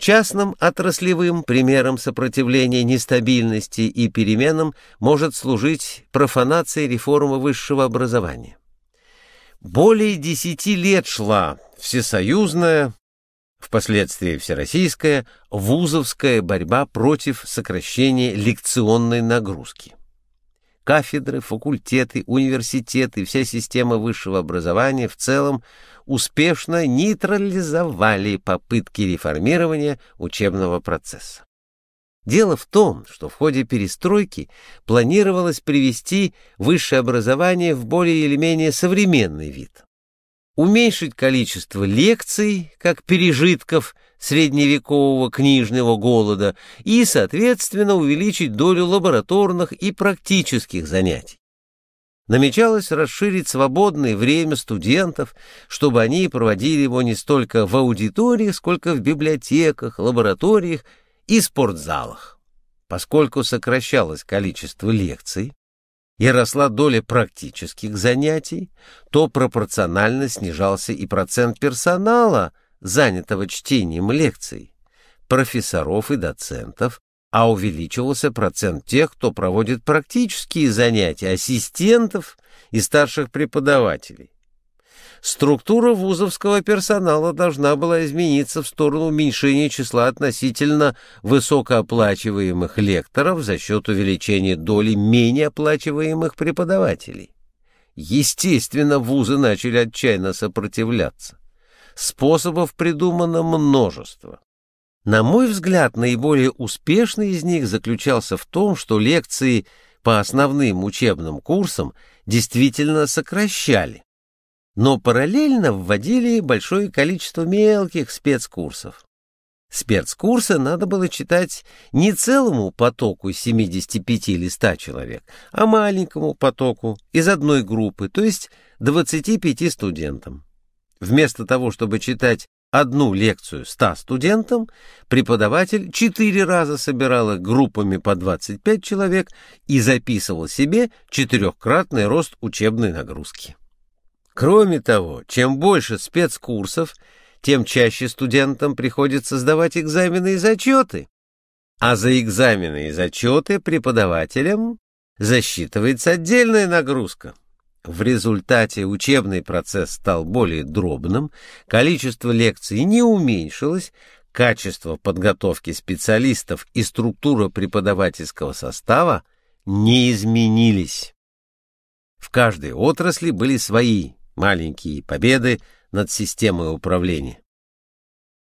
Частным отраслевым примером сопротивления нестабильности и переменам может служить профанация реформы высшего образования. Более десяти лет шла всесоюзная, впоследствии всероссийская, вузовская борьба против сокращения лекционной нагрузки. Кафедры, факультеты, университеты, вся система высшего образования в целом успешно нейтрализовали попытки реформирования учебного процесса. Дело в том, что в ходе перестройки планировалось привести высшее образование в более или менее современный вид. Уменьшить количество лекций, как пережитков средневекового книжного голода, и, соответственно, увеличить долю лабораторных и практических занятий. Намечалось расширить свободное время студентов, чтобы они проводили его не столько в аудиториях, сколько в библиотеках, лабораториях и спортзалах. Поскольку сокращалось количество лекций и росла доля практических занятий, то пропорционально снижался и процент персонала, занятого чтением лекций, профессоров и доцентов, а увеличивался процент тех, кто проводит практические занятия, ассистентов и старших преподавателей. Структура вузовского персонала должна была измениться в сторону уменьшения числа относительно высокооплачиваемых лекторов за счет увеличения доли менее оплачиваемых преподавателей. Естественно, вузы начали отчаянно сопротивляться. Способов придумано множество. На мой взгляд, наиболее успешный из них заключался в том, что лекции по основным учебным курсам действительно сокращали, но параллельно вводили большое количество мелких спецкурсов. Спецкурсы надо было читать не целому потоку из 75 или 100 человек, а маленькому потоку из одной группы, то есть 25 студентам. Вместо того, чтобы читать одну лекцию 100 студентам, преподаватель четыре раза собирал их группами по 25 человек и записывал себе четырехкратный рост учебной нагрузки. Кроме того, чем больше спецкурсов, тем чаще студентам приходится сдавать экзамены и зачеты. А за экзамены и зачеты преподавателям засчитывается отдельная нагрузка. В результате учебный процесс стал более дробным, количество лекций не уменьшилось, качество подготовки специалистов и структура преподавательского состава не изменились. В каждой отрасли были свои маленькие победы над системой управления.